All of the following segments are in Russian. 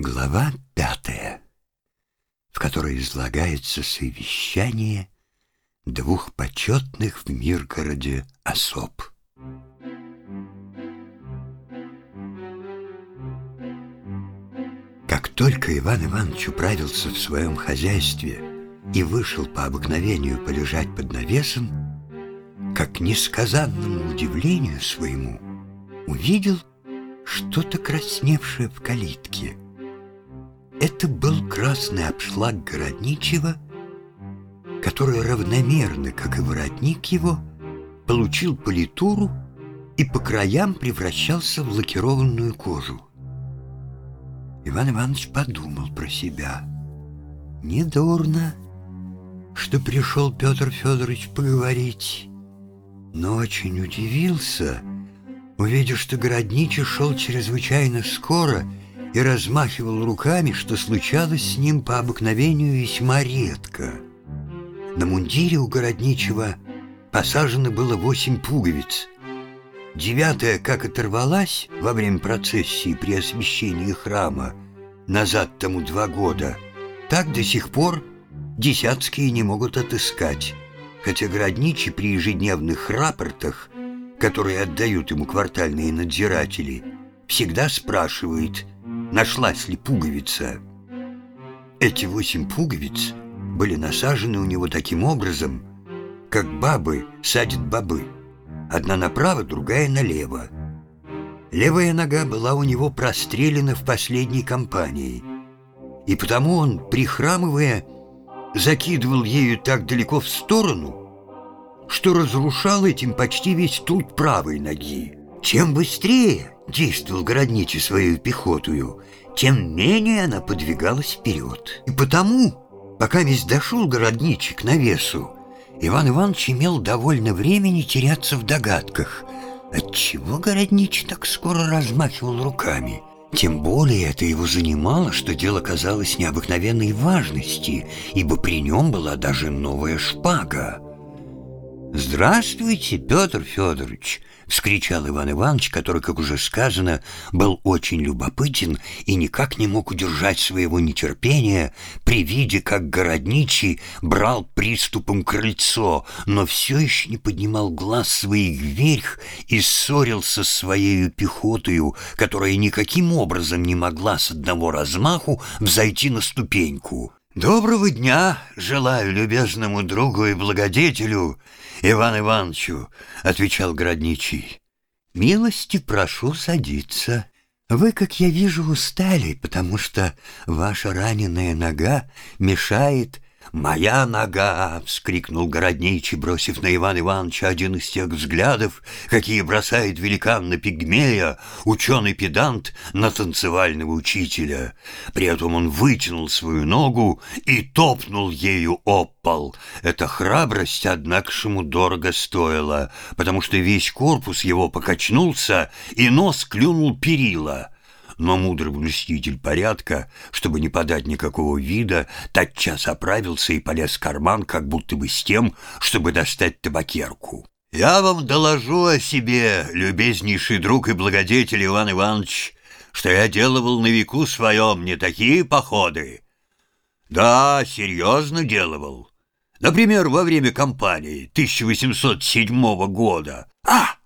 Глава пятая, в которой излагается совещание двух почетных в Миргороде особ. Как только Иван Иванович управился в своем хозяйстве и вышел по обыкновению полежать под навесом, как несказанному удивлению своему увидел что-то красневшее в калитке — это был красный обшлаг Городничего, который равномерно, как и воротник его, получил политуру и по краям превращался в лакированную кожу. Иван Иванович подумал про себя. Недурно, что пришел Петр Федорович поговорить, но очень удивился, увидев, что Городничий шел чрезвычайно скоро и размахивал руками, что случалось с ним по обыкновению весьма редко. На мундире у городничего посажено было восемь пуговиц. Девятая, как оторвалась во время процессии при освящении храма, назад тому два года, так до сих пор десятские не могут отыскать, хотя городничий при ежедневных рапортах, которые отдают ему квартальные надзиратели, всегда спрашивает – нашлась ли пуговица. Эти восемь пуговиц были насажены у него таким образом, как бабы садят бобы. Одна направо, другая налево. Левая нога была у него прострелена в последней кампании, и потому он, прихрамывая, закидывал ею так далеко в сторону, что разрушал этим почти весь труд правой ноги. Чем быстрее действовал городничий свою пехотую, тем менее она подвигалась вперед. И потому, пока весь дошел городничий к навесу, Иван Иванович имел довольно времени теряться в догадках, отчего городничий так скоро размахивал руками. Тем более это его занимало, что дело казалось необыкновенной важности, ибо при нем была даже новая шпага. «Здравствуйте, Петр Федорович!» — вскричал Иван Иванович, который, как уже сказано, был очень любопытен и никак не мог удержать своего нетерпения при виде, как городничий брал приступом крыльцо, но все еще не поднимал глаз своих вверх и ссорился с своей пехотою, которая никаким образом не могла с одного размаху взойти на ступеньку. «Доброго дня желаю любезному другу и благодетелю Иван Ивановичу», — отвечал Градничий. «Милости прошу садиться. Вы, как я вижу, устали, потому что ваша раненая нога мешает «Моя нога!» — вскрикнул городничий, бросив на Ивана Ивановича один из тех взглядов, какие бросает великан на пигмея, ученый-педант на танцевального учителя. При этом он вытянул свою ногу и топнул ею об пол. Эта храбрость, однако, ему дорого стоила, потому что весь корпус его покачнулся, и нос клюнул перила — но мудрый блюститель порядка, чтобы не подать никакого вида, тотчас оправился и полез в карман, как будто бы с тем, чтобы достать табакерку. «Я вам доложу о себе, любезнейший друг и благодетель Иван Иванович, что я делывал на веку своем не такие походы. Да, серьезно делывал. Например, во время кампании 1807 года. А,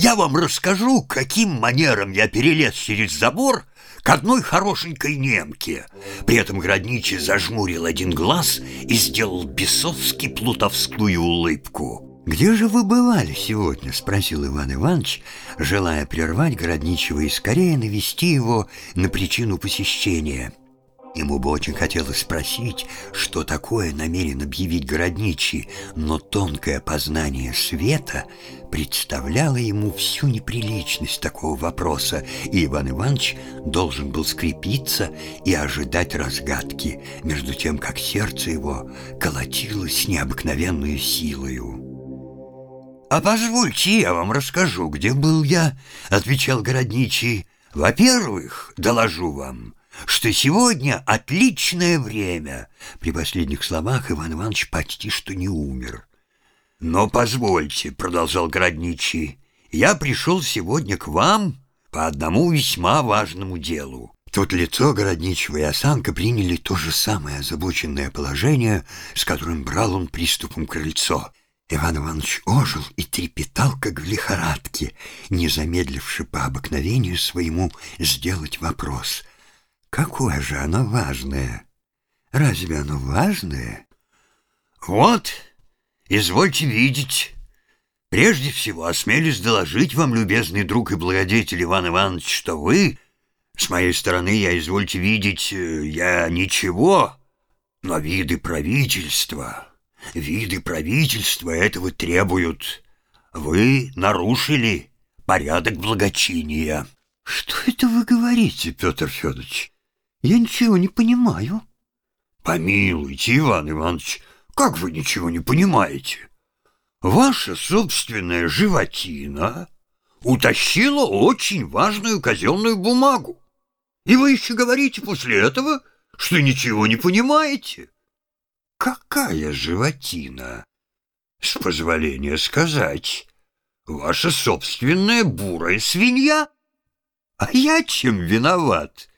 я вам расскажу, каким манером я перелез через забор к одной хорошенькой немке. При этом Градничий зажмурил один глаз и сделал бесовски-плутовскую улыбку. «Где же вы бывали сегодня?» — спросил Иван Иванович, желая прервать Городничего и скорее навести его на причину посещения. Ему бы очень хотелось спросить, что такое намерен объявить городничий, но тонкое познание света представляло ему всю неприличность такого вопроса, и Иван Иванович должен был скрепиться и ожидать разгадки, между тем, как сердце его колотилось с необыкновенной силою. «А позвольте, я вам расскажу, где был я», — отвечал городничий. «Во-первых, доложу вам» что сегодня отличное время. При последних словах Иван Иванович почти что не умер. Но позвольте, продолжал Градничий, я пришел сегодня к вам по одному весьма важному делу. Тут лицо городничего и осанка приняли то же самое озабоченное положение, с которым брал он приступом крыльцо. Иван Иванович ожил и трепетал, как в лихорадке, не замедливши по обыкновению своему сделать вопрос. Какое же оно важное? Разве оно важное? Вот, извольте видеть. Прежде всего, осмелюсь доложить вам, любезный друг и благодетель Иван Иванович, что вы, с моей стороны, я, извольте видеть, э, я ничего, но виды правительства Виды правительства этого требуют. Вы нарушили порядок благочиния. Что это вы говорите, Петр Федорович? Я ничего не понимаю. Помилуйте, Иван Иванович, как вы ничего не понимаете? Ваша собственная животина утащила очень важную казенную бумагу. И вы еще говорите после этого, что ничего не понимаете. Какая животина? С позволения сказать, ваша собственная бурая свинья? А я чем виноват?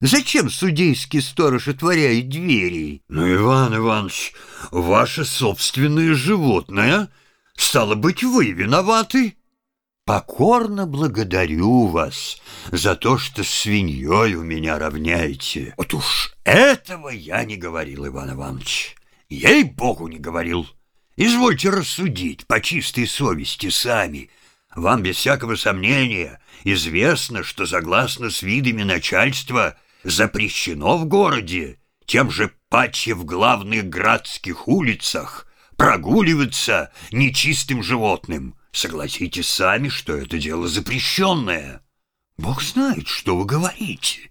Зачем судейский сторож отворяет двери? Ну, Иван Иванович, ваше собственное животное, стало быть, вы виноваты. Покорно благодарю вас за то, что свиньей у меня равняете. Вот уж этого я не говорил, Иван Иванович. Ей-богу не говорил. Извольте рассудить по чистой совести сами. Вам без всякого сомнения известно, что согласно с видами начальства запрещено в городе тем же паче в главных градских улицах прогуливаться нечистым животным. Согласитесь сами, что это дело запрещенное. Бог знает, что вы говорите.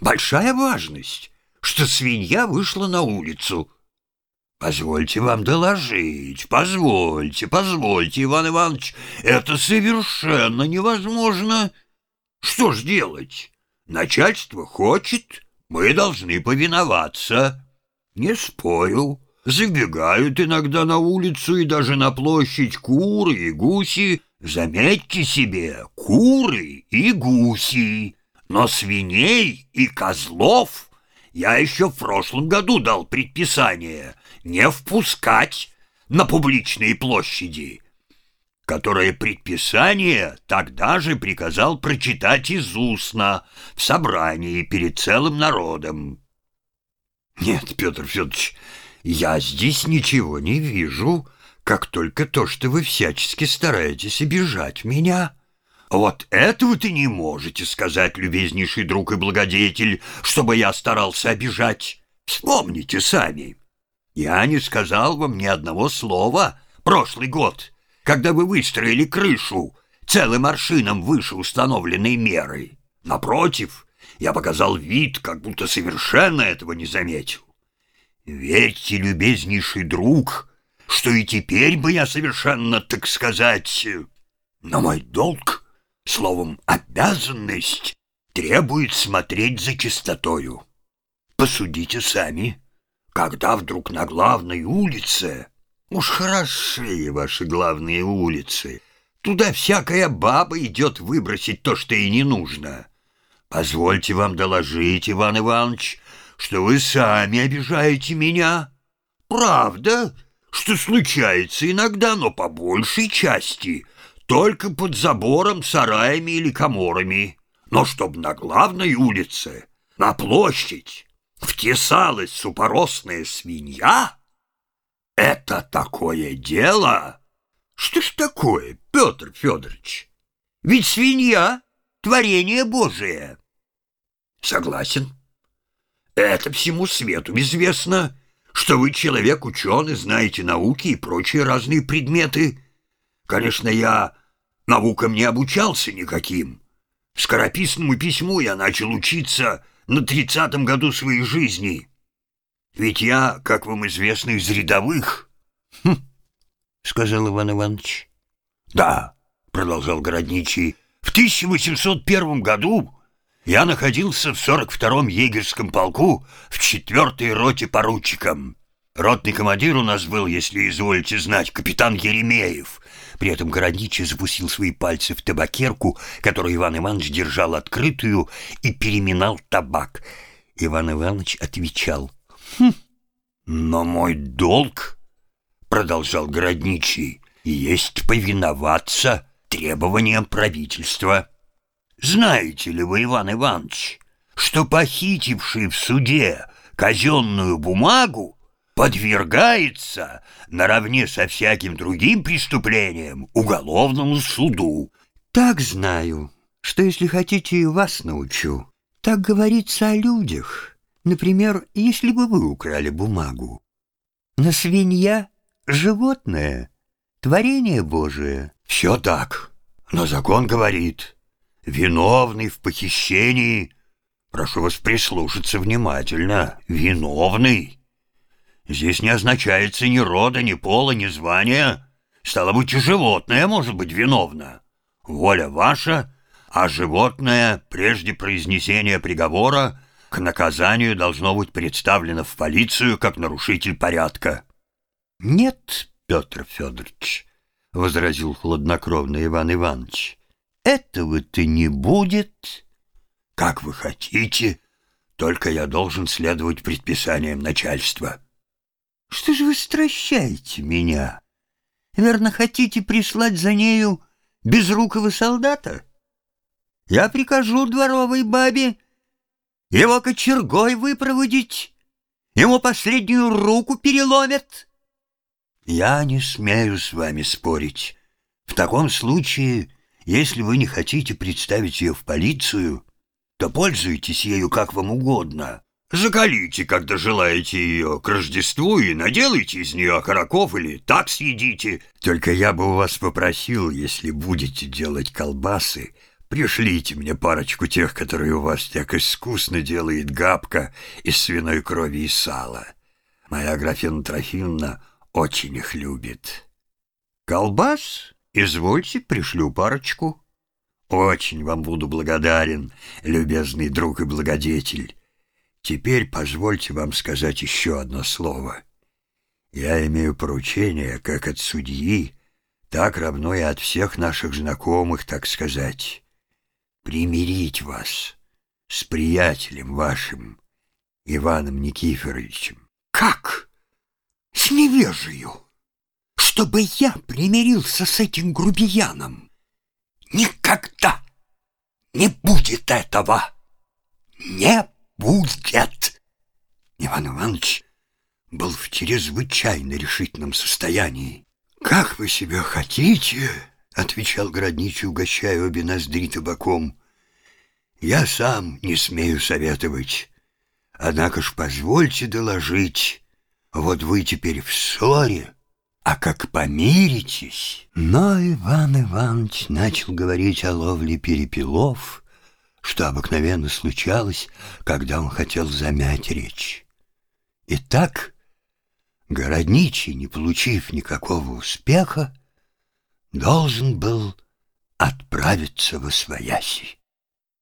Большая важность, что свинья вышла на улицу. Позвольте вам доложить, позвольте, позвольте, Иван Иванович, это совершенно невозможно. Что ж делать? Начальство хочет, мы должны повиноваться. Не спорю, забегают иногда на улицу и даже на площадь куры и гуси. Заметьте себе, куры и гуси, но свиней и козлов — я еще в прошлом году дал предписание не впускать на публичные площади, которое предписание тогда же приказал прочитать из устно в собрании перед целым народом. Нет, Петр Федорович, я здесь ничего не вижу, как только то, что вы всячески стараетесь обижать меня». «Вот этого ты не можете сказать, любезнейший друг и благодетель, чтобы я старался обижать. Вспомните сами. Я не сказал вам ни одного слова прошлый год, когда вы выстроили крышу целым аршином выше установленной меры. Напротив, я показал вид, как будто совершенно этого не заметил. Верьте, любезнейший друг, что и теперь бы я совершенно, так сказать, на мой долг Словом, обязанность требует смотреть за чистотою. Посудите сами, когда вдруг на главной улице, уж хорошие ваши главные улицы, туда всякая баба идет выбросить то, что ей не нужно. Позвольте вам доложить, Иван Иванович, что вы сами обижаете меня. Правда, что случается иногда, но по большей части — только под забором, сараями или коморами. Но чтоб на главной улице, на площадь, втесалась супоросная свинья, это такое дело. Что ж такое, Петр Федорович? Ведь свинья — творение Божие. Согласен. Это всему свету известно, что вы человек ученый, знаете науки и прочие разные предметы. Конечно, я Наукам не обучался никаким. Скорописному письму я начал учиться на тридцатом году своей жизни. Ведь я, как вам известно, из рядовых. — Хм, — сказал Иван Иванович. — Да, — продолжал Городничий, — в 1801 году я находился в 42-м егерском полку в четвертой роте поручиком. Ротный командир у нас был, если изволите знать, капитан Еремеев — При этом Городничий запустил свои пальцы в табакерку, которую Иван Иванович держал открытую, и переминал табак. Иван Иванович отвечал. «Хм, но мой долг, — продолжал Городничий, — есть повиноваться требованиям правительства. Знаете ли вы, Иван Иванович, что похитивший в суде казенную бумагу подвергается наравне со всяким другим преступлением уголовному суду. Так знаю, что если хотите, и вас научу. Так говорится о людях. Например, если бы вы украли бумагу. На свинья — животное, творение Божие. Все так, но закон говорит, виновный в похищении, прошу вас прислушаться внимательно, виновный Здесь не означается ни рода, ни пола, ни звания. Стало быть, и животное может быть виновно. Воля ваша, а животное, прежде произнесения приговора, к наказанию должно быть представлено в полицию как нарушитель порядка. — Нет, Петр Федорович, — возразил хладнокровно Иван Иванович, — этого-то не будет. — Как вы хотите, только я должен следовать предписаниям начальства. — что же вы стращаете меня? Верно, хотите прислать за нею безрукого солдата? Я прикажу дворовой бабе его кочергой выпроводить, ему последнюю руку переломят. Я не смею с вами спорить. В таком случае, если вы не хотите представить ее в полицию, то пользуйтесь ею как вам угодно. Закалите, когда желаете ее к Рождеству, и наделайте из нее окороков или так съедите. Только я бы у вас попросил, если будете делать колбасы, пришлите мне парочку тех, которые у вас так искусно делает габка из свиной крови и сала. Моя графина Трофимовна очень их любит. Колбас? Извольте, пришлю парочку. Очень вам буду благодарен, любезный друг и благодетель. Теперь позвольте вам сказать еще одно слово. Я имею поручение как от судьи, так равно и от всех наших знакомых, так сказать, примирить вас с приятелем вашим, Иваном Никифоровичем. Как? С невежею? Чтобы я примирился с этим грубияном? Никогда не будет этого! Не будет. Иван Иванович был в чрезвычайно решительном состоянии. «Как вы себя хотите?» — отвечал городничий, угощая обе ноздри табаком. «Я сам не смею советовать. Однако ж позвольте доложить, вот вы теперь в ссоре, а как помиритесь...» Но Иван Иванович начал говорить о ловле перепелов, что обыкновенно случалось, когда он хотел замять речь. Итак, Городничий, не получив никакого успеха, должен был отправиться во свояси.